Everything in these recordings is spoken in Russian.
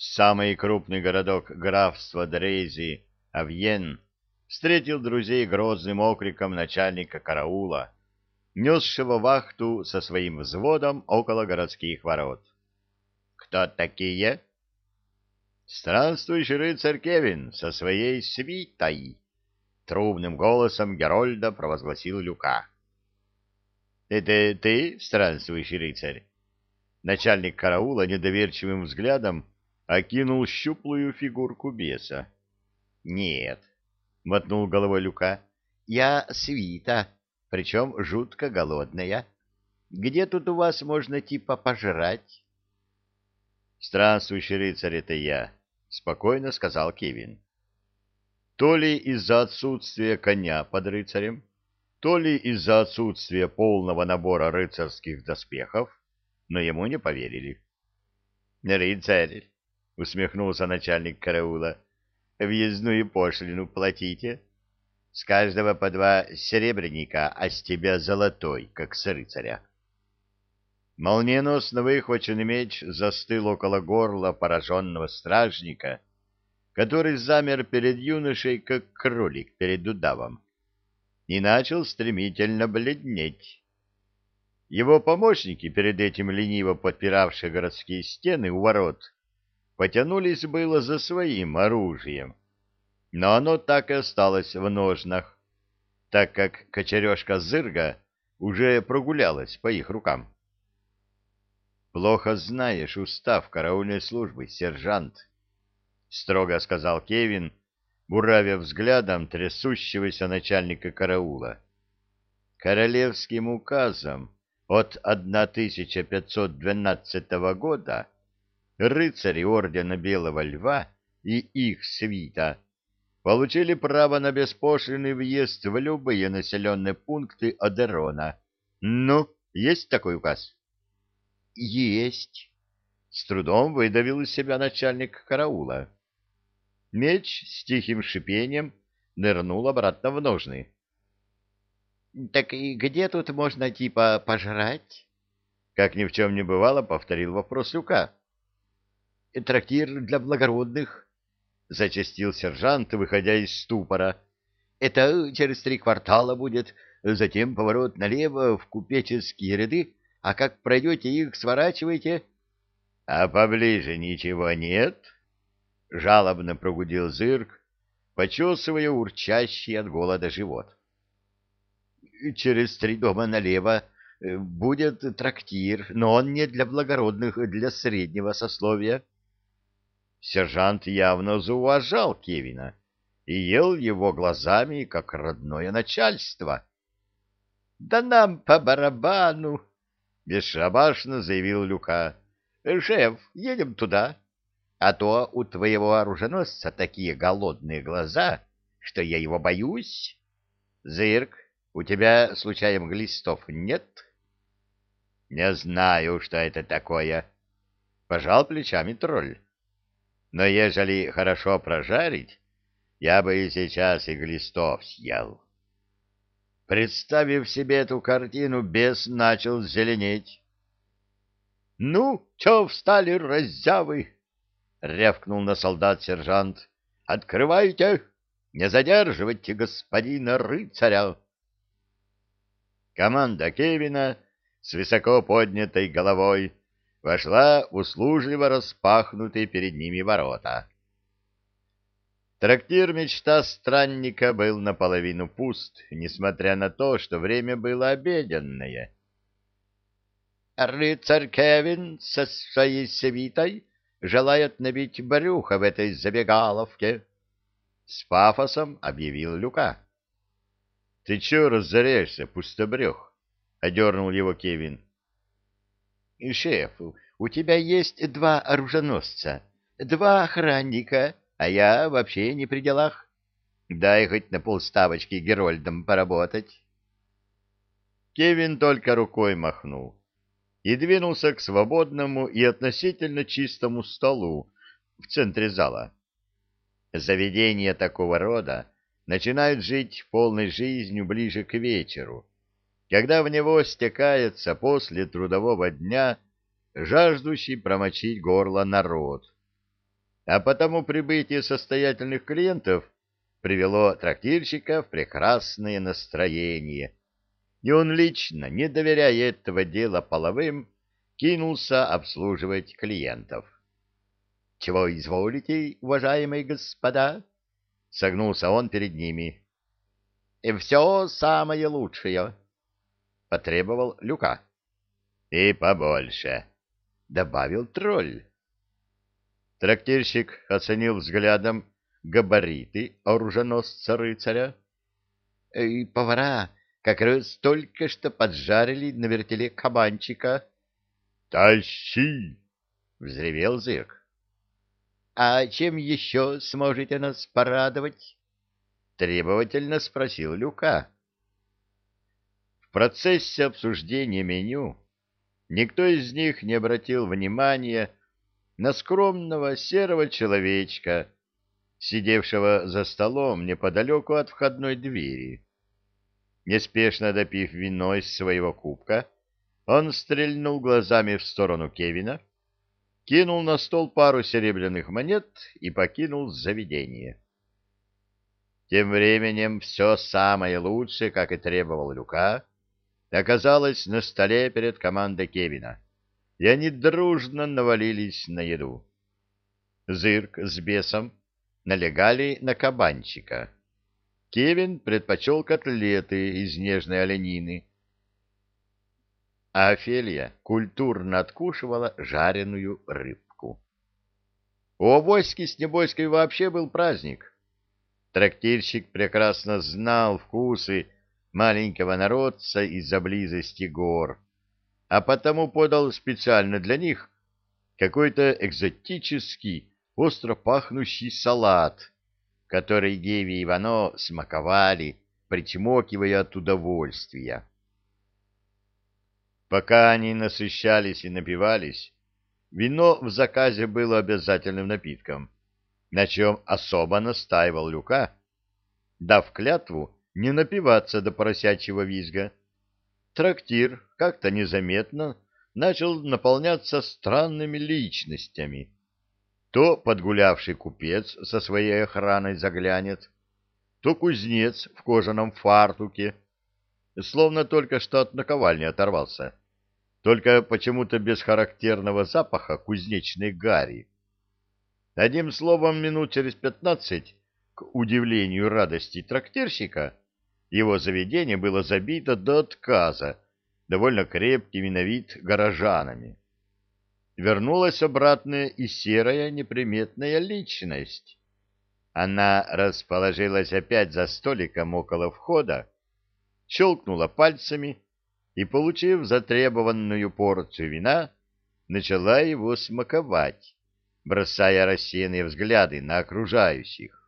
Самый крупный городок графства Дрейзи, Авьен, встретил друзей грозным окриком начальника караула, несшего вахту со своим взводом около городских ворот. «Кто такие?» «Странствующий рыцарь Кевин со своей свитой!» Трубным голосом Герольда провозгласил Люка. «Это ты, странствующий рыцарь?» Начальник караула недоверчивым взглядом окинул щуплую фигурку беса. «Нет», — мотнул головой Люка, — «я свита, причем жутко голодная. Где тут у вас можно типа пожрать?» «Странствующий рыцарь — это я», — спокойно сказал Кевин. То ли из-за отсутствия коня под рыцарем, то ли из-за отсутствия полного набора рыцарских доспехов, но ему не поверили. «Рыцарь!» — усмехнулся начальник караула. — Въездную пошлину платите. С каждого по два серебряника, а с тебя золотой, как с рыцаря. Молниеносно выхваченный меч застыл около горла пораженного стражника, который замер перед юношей, как кролик перед удавом, и начал стремительно бледнеть. Его помощники, перед этим лениво подпиравшие городские стены у ворот, потянулись было за своим оружием, но оно так и осталось в ножнах, так как кочережка Зырга уже прогулялась по их рукам. «Плохо знаешь устав караульной службы, сержант», — строго сказал Кевин, буравя взглядом трясущегося начальника караула. «Королевским указом от 1512 года рыцари Ордена Белого Льва и их свита получили право на беспошлиный въезд в любые населенные пункты Одерона. Ну, есть такой указ? Есть. С трудом выдавил из себя начальник караула. Меч с тихим шипением нырнул обратно в ножны. — Так и где тут можно типа пожрать? Как ни в чем не бывало, повторил вопрос Люка трактир для благородных, — зачастил сержант, выходя из ступора. — Это через три квартала будет, затем поворот налево в купеческие ряды, а как пройдете их, сворачивайте. — А поближе ничего нет? — жалобно прогудел зырк, почесывая урчащий от голода живот. — Через три дома налево э, будет трактир, но он не для благородных, для среднего сословия. — Сержант явно зауважал Кевина и ел его глазами, как родное начальство. — Да нам по барабану! — бесшабашно заявил Люка. — Шеф, едем туда. А то у твоего оруженосца такие голодные глаза, что я его боюсь. Зырк, у тебя, случаем, глистов нет? — Не знаю, что это такое. Пожал плечами тролль. Но ежели хорошо прожарить, я бы и сейчас и глистов съел. Представив себе эту картину, бес начал зеленеть. — Ну, чё встали, раззявы? — рявкнул на солдат сержант. — Открывайте! Не задерживайте господина рыцаря! Команда Кевина с высоко поднятой головой вошла в услужливо распахнутые перед ними ворота. Трактир «Мечта странника» был наполовину пуст, несмотря на то, что время было обеденное. «Рыцарь Кевин со своей свитой желает набить брюхо в этой забегаловке», — с пафосом объявил Люка. «Ты чего разоряешься, пустобрех?» — одернул его Кевин. — Шеф, у тебя есть два оруженосца, два охранника, а я вообще не при делах. Дай хоть на полставочки Герольдом поработать. Кевин только рукой махнул и двинулся к свободному и относительно чистому столу в центре зала. Заведения такого рода начинают жить полной жизнью ближе к вечеру, когда в него стекается после трудового дня жаждущий промочить горло народ. а потому прибытие состоятельных клиентов привело трактирщика в прекрасное настроение, и он лично, не доверяя этого дела половым, кинулся обслуживать клиентов. — Чего изволите, уважаемые господа? — согнулся он перед ними. — И все самое лучшее, — потребовал Люка. — И побольше, — добавил тролль. Трактирщик оценил взглядом габариты оруженосца-рыцаря. — И повара как раз только что поджарили на вертеле кабанчика. — Тащи! — взревел зырк. — А чем еще сможете нас порадовать? — требовательно спросил Люка. В процессе обсуждения меню никто из них не обратил внимания на скромного серого человечка, сидевшего за столом неподалеку от входной двери. Неспешно допив вино из своего кубка, он стрельнул глазами в сторону Кевина, кинул на стол пару серебряных монет и покинул заведение. Тем временем все самое лучшее, как и требовал Люка, оказалось на столе перед командой Кевина, и они дружно навалились на еду. Зырк с бесом налегали на кабанчика. Кевин предпочел котлеты из нежной оленины, а Офелия культурно откушивала жареную рыбку. У Обоськи с Небойской вообще был праздник. Трактирщик прекрасно знал вкусы маленького народца из-за близости гор, а потому подал специально для них какой-то экзотический, остро пахнущий салат, который Геви и Ивано смаковали, причмокивая от удовольствия. Пока они насыщались и напивались, вино в заказе было обязательным напитком, на чем особо настаивал Люка, дав клятву не напиваться до поросячьего визга. Трактир как-то незаметно начал наполняться странными личностями, то подгулявший купец со своей охраной заглянет, то кузнец в кожаном фартуке, словно только что от наковальни оторвался, только почему-то без характерного запаха кузнечной гари. Одним словом, минут через пятнадцать, к удивлению радости трактирщика, его заведение было забито до отказа довольно крепкими на вид горожанами вернулась обратно и серая неприметная личность. Она расположилась опять за столиком около входа, щелкнула пальцами и, получив затребованную порцию вина, начала его смаковать, бросая рассеянные взгляды на окружающих. —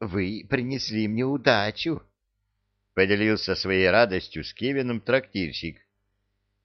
Вы принесли мне удачу, — поделился своей радостью с Кевином трактирщик,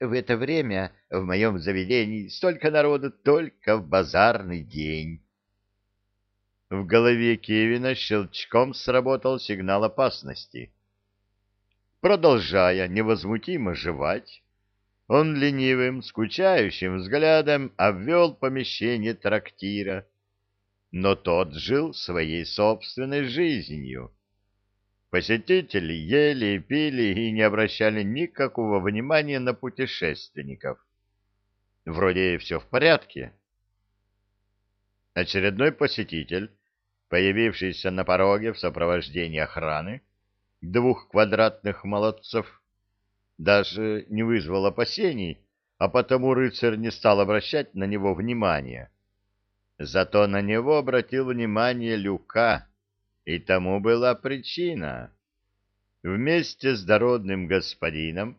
в это время в моем заведении столько народу только в базарный день. В голове Кевина щелчком сработал сигнал опасности. Продолжая невозмутимо жевать, он ленивым, скучающим взглядом обвел помещение трактира, но тот жил своей собственной жизнью Посетители ели пили и не обращали никакого внимания на путешественников. Вроде все в порядке. Очередной посетитель, появившийся на пороге в сопровождении охраны, двух квадратных молодцев, даже не вызвал опасений, а потому рыцарь не стал обращать на него внимания. Зато на него обратил внимание Люка, и тому была причина. Вместе с дородным господином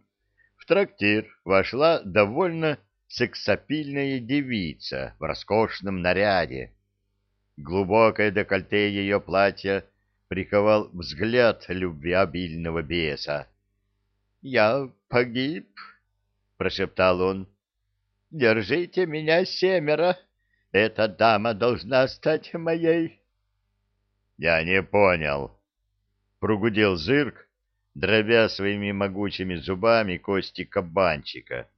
в трактир вошла довольно сексапильная девица в роскошном наряде. Глубокое декольте ее платья приковал взгляд любвеобильного беса. — Я погиб, — прошептал он. — Держите меня семеро. Эта дама должна стать моей. Я не понял. Прогудел зырк, дробя своими могучими зубами кости кабанчика.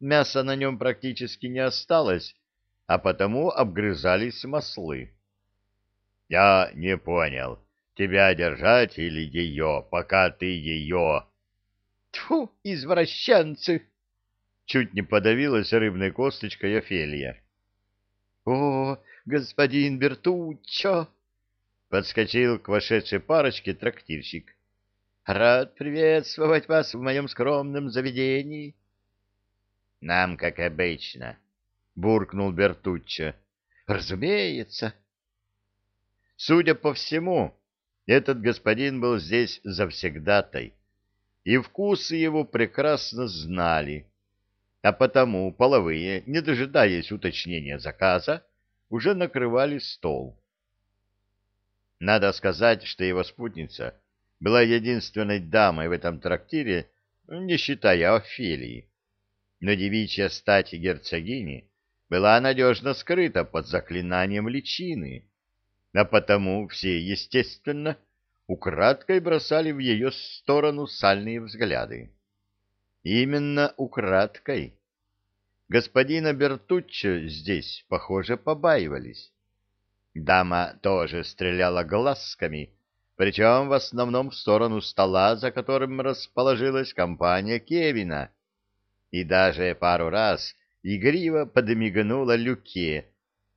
Мяса на нем практически не осталось, а потому обгрызались маслы. Я не понял, тебя держать или ее, пока ты ее... Тьфу, извращенцы! Чуть не подавилась рыбной косточкой Офелия. О, господин Бертуччо! Подскочил к вошедшей парочке трактирщик. Рад приветствовать вас в моем скромном заведении. Нам, как обычно, буркнул Бертуччо. Разумеется. Судя по всему, этот господин был здесь завсегдатай, и вкусы его прекрасно знали, а потому половые, не дожидаясь уточнения заказа, уже накрывали стол. Надо сказать, что его спутница была единственной дамой в этом трактире, не считая Офелии. Но девичья стать герцогини была надежно скрыта под заклинанием личины, а потому все, естественно, украдкой бросали в ее сторону сальные взгляды. Именно украдкой. Господина Бертуччо здесь, похоже, побаивались. Дама тоже стреляла глазками, причем в основном в сторону стола, за которым расположилась компания Кевина, и даже пару раз игриво подмигнула Люке,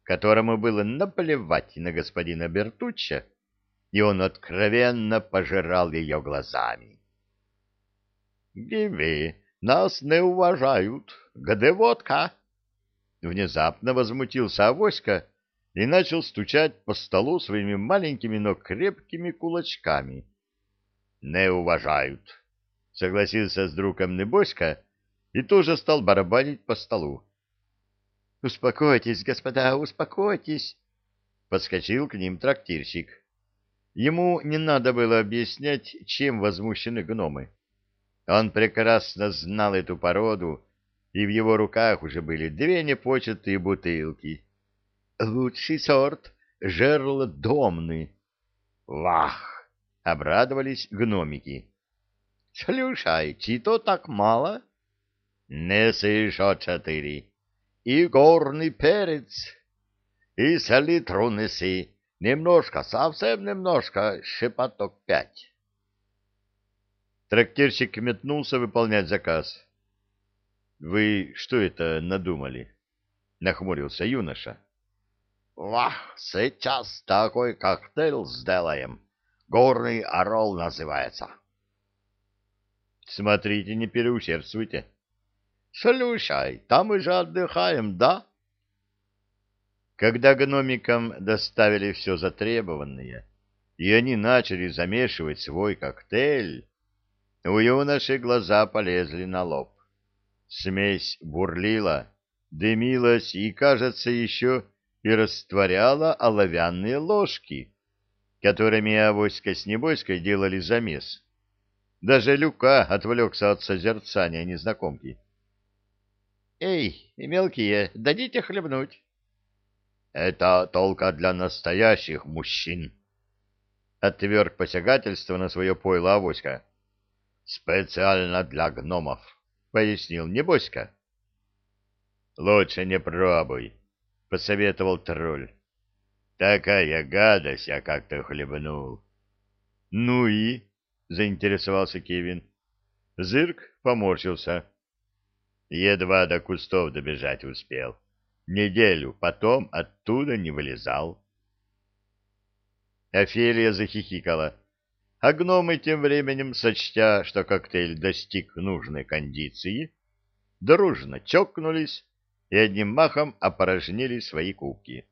которому было наплевать на господина Бертуччо, и он откровенно пожирал ее глазами. — Гиви, нас не уважают. Где водка? Внезапно возмутился Авоська и начал стучать по столу своими маленькими, но крепкими кулачками. — Не уважают, — согласился с другом Небоська и тоже стал барабанить по столу. — Успокойтесь, господа, успокойтесь, — подскочил к ним трактирщик. Ему не надо было объяснять, чем возмущены гномы. Он прекрасно знал эту породу, и в его руках уже были две непочатые бутылки. Лучший сорт — жерлодомный. Вах! — обрадовались гномики. — Слушай, то так мало? — Неси еще четыре. И горный перец. И селитру неси. Немножко, совсем немножко, шепоток пять. Трактирщик метнулся выполнять заказ. — Вы что это надумали? — нахмурился юноша. — Вах, сейчас такой коктейль сделаем. Горный орел называется. — Смотрите, не переусердствуйте. — Слушай, там мы же отдыхаем, да? Когда гномикам доставили все затребованное, и они начали замешивать свой коктейль, у юноши глаза полезли на лоб. Смесь бурлила, дымилась и, кажется, еще и растворяла оловянные ложки, которыми Авоська с Небойской делали замес. Даже Люка отвлекся от созерцания незнакомки. Эй, мелкие, дадите хлебнуть? Это только для настоящих мужчин. Отверг посягательство на свое пойло авоська. Специально для гномов, пояснил Небоська. Лучше не пробуй, посоветовал тролль. Такая гадость, я как-то хлебнул. Ну и? заинтересовался Кевин. Зырк поморщился. Едва до кустов добежать успел. Неделю потом оттуда не вылезал. Офелия захихикала, а гномы тем временем, сочтя, что коктейль достиг нужной кондиции, дружно чокнулись и одним махом опорожнили свои кубки.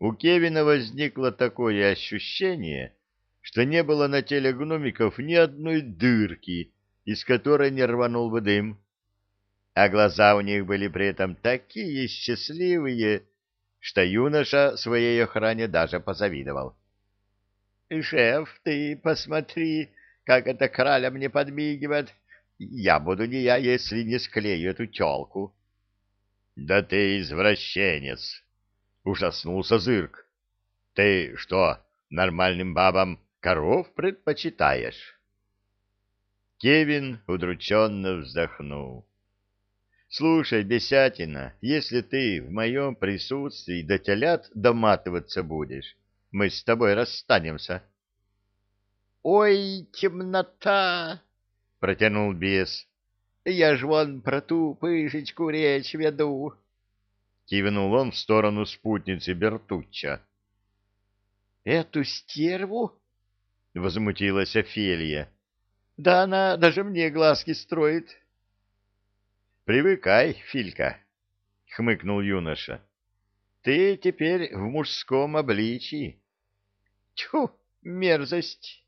У Кевина возникло такое ощущение, что не было на теле гномиков ни одной дырки, из которой не рванул бы дым а глаза у них были при этом такие счастливые, что юноша своей охране даже позавидовал. — Шеф, ты посмотри, как эта краля мне подмигивает. Я буду не я, если не склею эту телку. — Да ты извращенец! — ужаснулся Зырк. — Ты что, нормальным бабам коров предпочитаешь? Кевин удрученно вздохнул. Слушай, Бесятина, если ты в моем присутствии до телят доматываться будешь, мы с тобой расстанемся. — Ой, темнота! — протянул бес. — Я ж вон про ту пышечку речь веду. Кивнул он в сторону спутницы Бертучча. — Эту стерву? — возмутилась Офелия. — Да она даже мне глазки строит. — Привыкай, Филька, — хмыкнул юноша. — Ты теперь в мужском обличии. — Тьфу, мерзость!